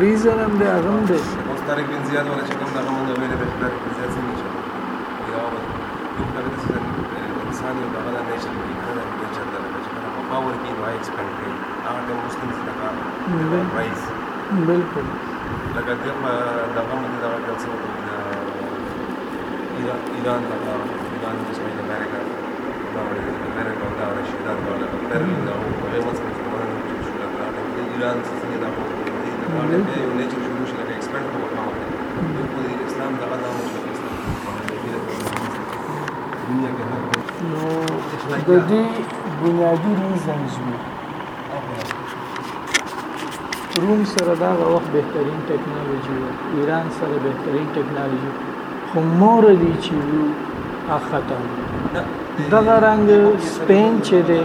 Reason هم دی هغه هم دی اوس تر کې زیات ولا چې کوم دغه مونږ ویلې به تر کې زیات څه نشي یا و کوم دغه څه انسان یو دغه نه شي کې دا د چا د پاور کې نو ایکسپند کوي هغه د مسلمان څخه رئیس بالکل لکه دغه دغه مونږ دغه څه ایران دغه ایران د اسماعیل امریکا امریکا دا رشي دا دا پرنده او یو څه ایران څخه دا څخه دا یو نیچر شروع شي لکه ایکسپاند کوو کومه په اسلام دغه دا مو چې نو د دې بنیادی ریزنز وي روم سره دا وخت بهترین ټکنالوژي و ایران سره بهترین ټکنالوژي خو مور دي چې وو اخته دغه رنګ سپین چې دی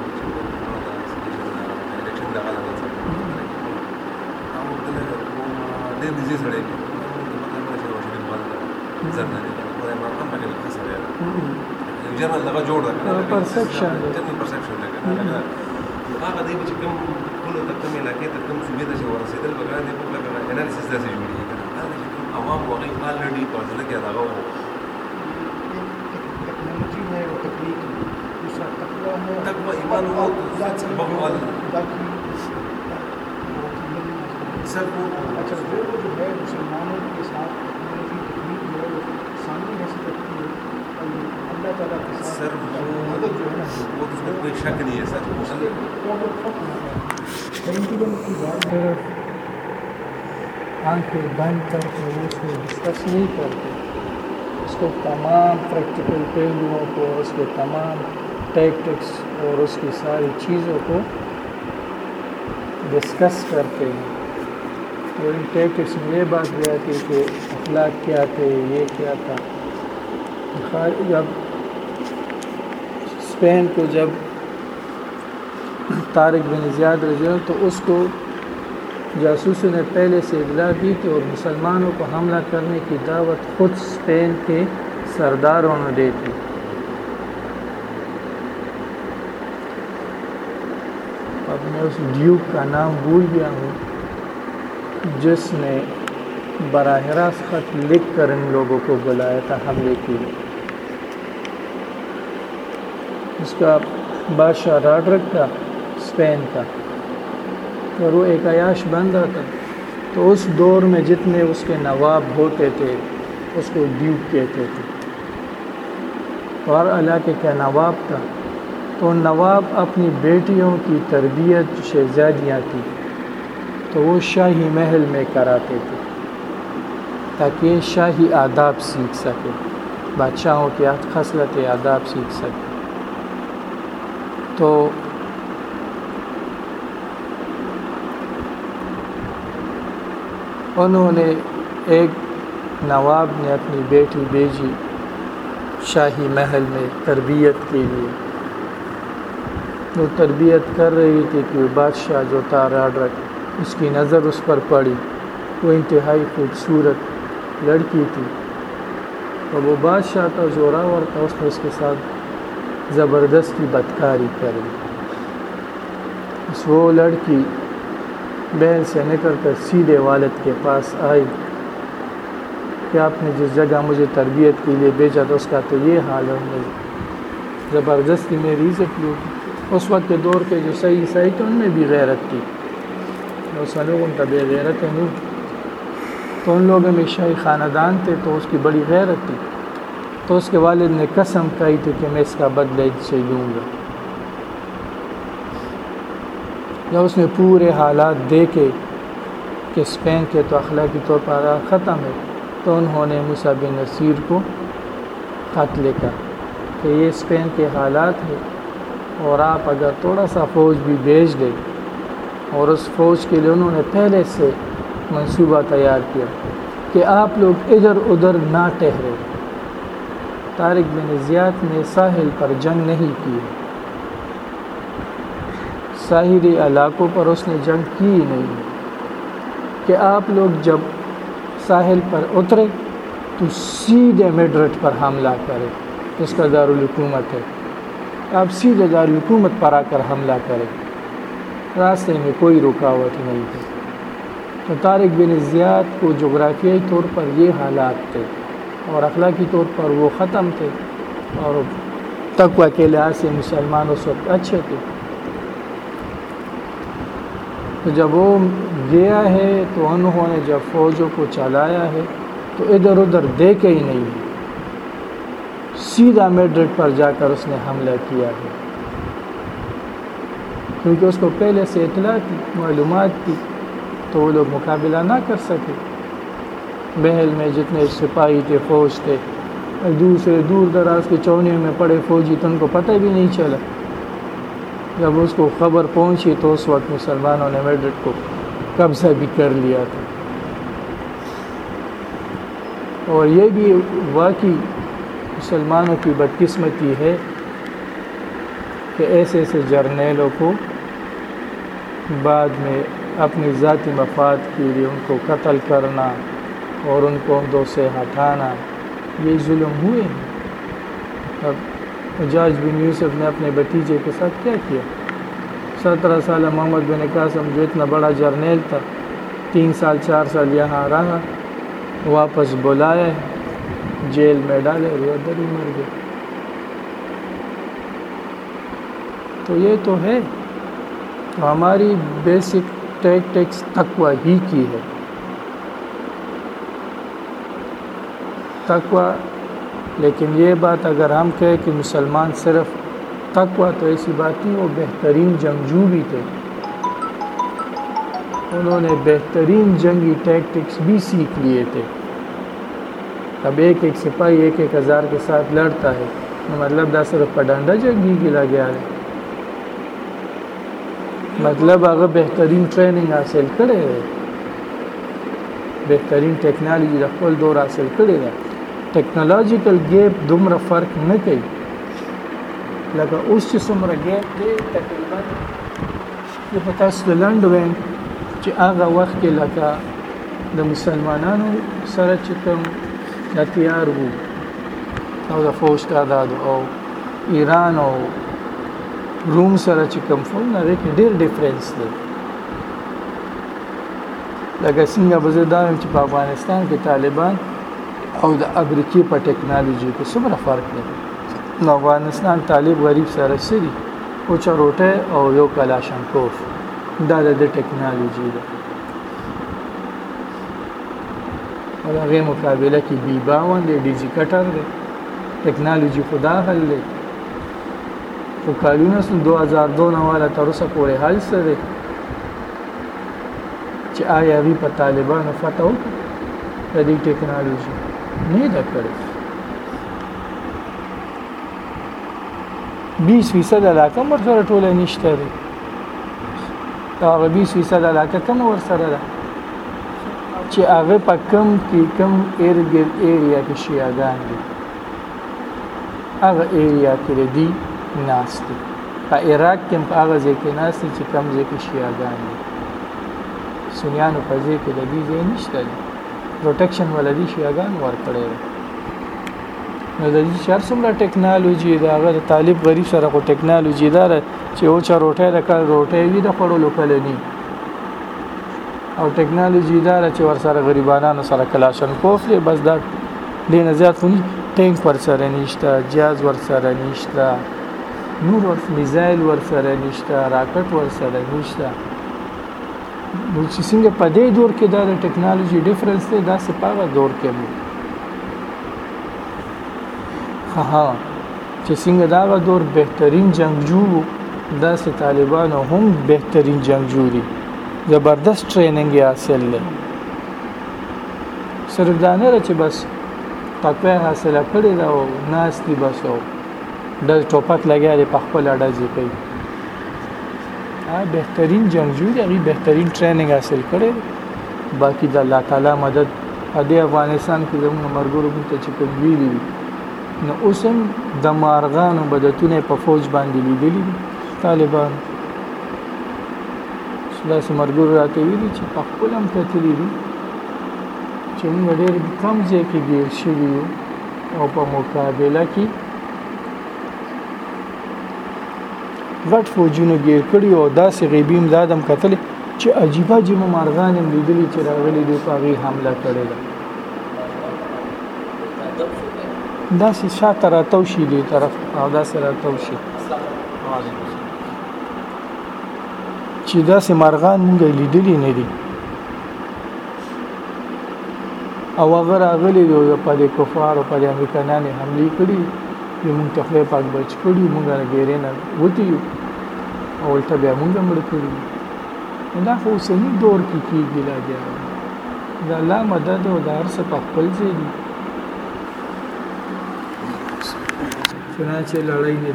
ډېر نږدې سړی دی مطلب زرداني خدای مرحم باندې ښه سړی دی جنرال دغه جوړ دی پرسپشن جنرال پرسپشن دی هغه دی چې کوم ټول ته کوم علاقې ته کوم صوبې ته ورسېدل بګا دی په لګا انالیسس داسې جوړیږي دا چې کوم عوام وغه مال لري په ځل کې هغه وو ټکنالوژي نه او تکنیک تقوا ایمان او ذات بغوال سر وہ اچھا وہ جو ہے مسلمانوں کے ساتھ ٹیکنالوجی تکنیک جو ہے وہ سامنے کیسے کرتی ہے اللہ تعالیٰ کے ساتھ سر مدد جو ہے نا وہ تو اس میں کوئی شک نہیں ہے سر۔ وہ سر کی بات صرف آنکھیں بند کر کے اس کو ڈسکس نہیں کرتے اس کو تمام پریکٹیکل پہلوؤں کو اس کے تمام ٹیکٹکس اور اس کی ساری چیزوں کو ڈسکس کرتے ہیں۔ اور ان ٹیکٹکس میں یہ بات بھی آتی ہے کہ اخلاق کیا تھے، یہ کیا تھا۔ جب اسپین کو جب طارق بن زیاد رجوع تو اس کو جاسوسوں نے پہلے سے اطلاع دی تھی اور مسلمانوں کو حملہ کرنے کی دعوت خود اسپین کے سرداروں نے دی تھی۔ اب میں اس ڈیوک کا نام بھول گیا ہوں۔ جس نے براہ راست خط لکھ کر ان لوگوں کو بلایا تھا، حملے کے لیے۔ اس کا بادشاہ راڈرک تھا اسپین کا۔ اور وہ ایک عیاش بندہ تھا۔ تو اس دور میں جتنے اس کے نواب ہوتے تھے، اس کو ڈیوک کہتے تھے۔ اور علاقے کا نواب تھا۔ تو نواب اپنی بیٹیوں کی تربیت شہزادیاں تھیں تو وہ شاہی محل میں کراتے تھے، تاکہ شاہی آداب سیکھ سکے، بادشاہوں کے خصلت آداب سیکھ سکے۔ تو انہوں نے ایک نواب نے اپنی بیٹی بھیجی شاہی محل میں تربیت کے لیے۔ وہ تربیت کر رہی تھی کہ بادشاہ جو تھا راڈرک اس کی نظر اس پر پڑی۔ وہ انتہائی خوبصورت لڑکی تھی۔ اور وہ بادشاہ تھا زوراور تھا، اس نے اس کے ساتھ زبردستی بدکاری کری۔ اس وہ لڑکی بہن سے نکل کر سیدھے والد کے پاس آئی۔ کہ آپ نے جس جگہ مجھے تربیت کے لیے بھیجا تھا، اس کا تو یہ حال ہے انہوں زبردستی میری عزت لوٹی۔ اس وقت کے دور کے جو صحیح صحیح تھے ان میں بھی غیرت تھی۔ اور ان کا بے غیرت ہے تو ان لوگوں میں شاہی خاندان تھے، تو اس کی بڑی غیرت تھی۔ تو اس کے والد نے قسم کہی تھی کہ میں اس کا بدلہ سے لوں گا۔ جب اس نے پورے حالات دیکھے کہ اسپین کے تو اخلاقی طور پر ختم ہے۔ تو انہوں نے موسیٰ بن نصیر کو خط لکھا کہ یہ اسپین کے حالات ہے اور آپ اگر تھوڑا سا فوج بھی بھیج دیں۔ اور اس فوج کے لیے انہوں نے پہلے سے منصوبہ تیار کیا کہ آپ لوگ ادھر ادھر نہ ٹہرے طارق بن زیاد نے ساحل پر جنگ نہیں کی۔ ساحلی علاقوں پر اس نے جنگ کی ہی نہیں۔ کہ آپ لوگ جب ساحل پر اترے تو سیدھے میڈرٹ پر حملہ کرے۔ اس کا دارالحکومت ہے۔ آپ سیدھے دارالحکومت پر آ کر حملہ کرے راستے میں کوئی رکاوٹ نہیں تھی۔ تو طارق بن زیاد کو جغرافیائی طور پر یہ حالات تھے اور اخلاقی طور پر وہ ختم تھے اور تقوی کے لحاظ سے مسلمان اس وقت اچھے تھے۔ تو جب وہ گیا ہے تو انہوں نے جب فوجوں کو چلایا ہے تو ادھر ادھر دیکھے ہی نہیں۔ سیدھا میڈرڈ پر جا کر اس نے حملہ کیا ہے۔ کیونکہ اس کو پہلے سے اطلاع تھی، معلومات تھی، تو وہ لوگ مقابلہ نہ کر سکے۔ محل میں جتنے سپاہی تھے، فوج تھے، دوسرے دور دراز کے چونیوں میں پڑے فوجی تو ان کو پتہ بھی نہیں چلا۔ جب اس کو خبر پہنچی تو اس وقت مسلمانوں نے میڈرڈ کو قبضہ بھی کر لیا تھا۔ اور یہ بھی واقعی مسلمانوں کی بدقسمتی ہے کہ ایسے ایسے جرنیلوں کو بعد میں اپنی ذاتی مفاد کے لیے ان کو قتل کرنا اور ان کو عہدوں سے ہٹانا، یہ ظلم ہوئے ہیں۔ اب اجاج بن یوسف نے اپنے بھتیجے کے ساتھ کیا کیا؟ سترہ سالہ محمد بن قاسم جو اتنا بڑا جرنیل تھا، تین سال، چار سال یہاں رہا، واپس بلایا جیل میں ڈالے وہ ادھر ہی مر گئے تو یہ تو ہے۔ تو ہماری بیسک ٹیکٹکس تقوی ہی کی ہے۔ تقوی، لیکن یہ بات اگر ہم کہیں کہ مسلمان صرف تقوی تو ایسی بات نہیں، وہ بہترین جنگجو بھی تھے۔ انہوں نے بہترین جنگی ٹیکٹکس بھی سیکھ لیے تھے۔ اب ایک ایک سپاہی، ایک ایک ہزار کے ساتھ لڑتا ہے۔ مطلب دا صرف پڈانڈا جنگی گلا گیا ہے۔ مطلب اگر بہترین ٹریننگ حاصل کرے بہترین ټیکنالوژي د خپل دور حاصل کړی ده ټیکنالوژیکل ګیپ دومره فرق نه کوي. لکه اوس چې څومره ګیپ دی تقریبا د په تاسو د لنډ وین چې هغه وخت کې لکه د مسلمانانو سره چې کوم تیار وو او د فوج تعداد او ایران او روم سره چې کوم فون نه دی ډېر ډیفرنس دی لکه څنګه دا چې په افغانستان کې طالبان او د امریکای په ټکنالوژي کې څومره فرق دی نو افغانستان طالب غریب سره سری او چروټه او یو کلاشنکوف دا د ټکنالوژي ده او هغه مقابله کې بي باون دی ډي جي کټر دی ټکنالوژي خدا حل دی خو کالونه 2002 نه والا تر اوسه پورې حل سره چې آیا وی په طالبانو وکړي د دې ټکنالوژي. نه ده کړې. 20 فیصد علاقه مر سره ټوله نشته دي هغه 20 فیصد علاقه کوم ور سره ده. چې هغه په کم کې کم ایرګر ایریا کې شیعاګان دي. هغه ایریا کې دي ناس دي په عراق کې هغه ځکه ناس دي چې کم ځکه شیعاګان دي. سنیانو په ځای کې د دې ځای نشته دی. پروټیکشن ولدي شیعاګان ورکړي نو د دې شهر څومره ټکنالوژي دا هغه طالب غریب سره کو ټکنالوژي دار چې او چا روټه د کار روټه وي د خړو لوکل نه او ټکنالوژي دا ده چې ور سره غریبانو سره کلاشنکوف دی بس دا نه زیات خو نه ټینک ور سره نشته جاز ور سره نشته نور ور میزایل ور سره نشته راکټ ور سره نشته. نو چې څنګه په دې دور کې دا د ټکنالوژي ډیفرنس دی دا هغه دور کې وو ها چې څنګه دا هغه دور بهترین جنگجو دا سه طالبانو هم بهترین جنگجو دي زبردست ټریننګ یې حاصل لري صرف دا نه چې بس تقوی حاصله کړې ده او ناس دي بس او د ټوپک لګیا دی په خپل اډازي کوي بهترین جنگجو دی هغه بهترین ټریننګ حاصل کړي باقی د الله تعالی مدد دې افغانستان کې زموږ مرګورو ته چې کوم ویلي نو اوسم د مارغانو بدتونه په فوج باندې لیدلي دي. طالبان. داسې مرګورو راته ویلي چې په خپل هم کتلي دي. چې موږ ډېر کم ځای کې ګیر شوي او په مقابله کې غټ فوجونو ګیر کړي او داسې غیبی امدادم کتل چې عجیبه عجیبه مارغان هم لیدلي چې راغلي دي په هغې حمله کړې ده. داسې شاته راتاو شي دې طرف او داسې راتاو شي. چې داسې مارغان مونږ لیدلي نه دي. او هغه راغلي دي په دې کفارو په دې امریکایانو حمله کړي یو مونږ ته خدای پاک بچ کړي مونږ راګیرې نه وتی او ولته بیا مونږ مړ کړي دا خو سني دور کې کیږي لا بیا دا الله مدد او دار څه په خپل ځای دي چنانچه لړۍ نه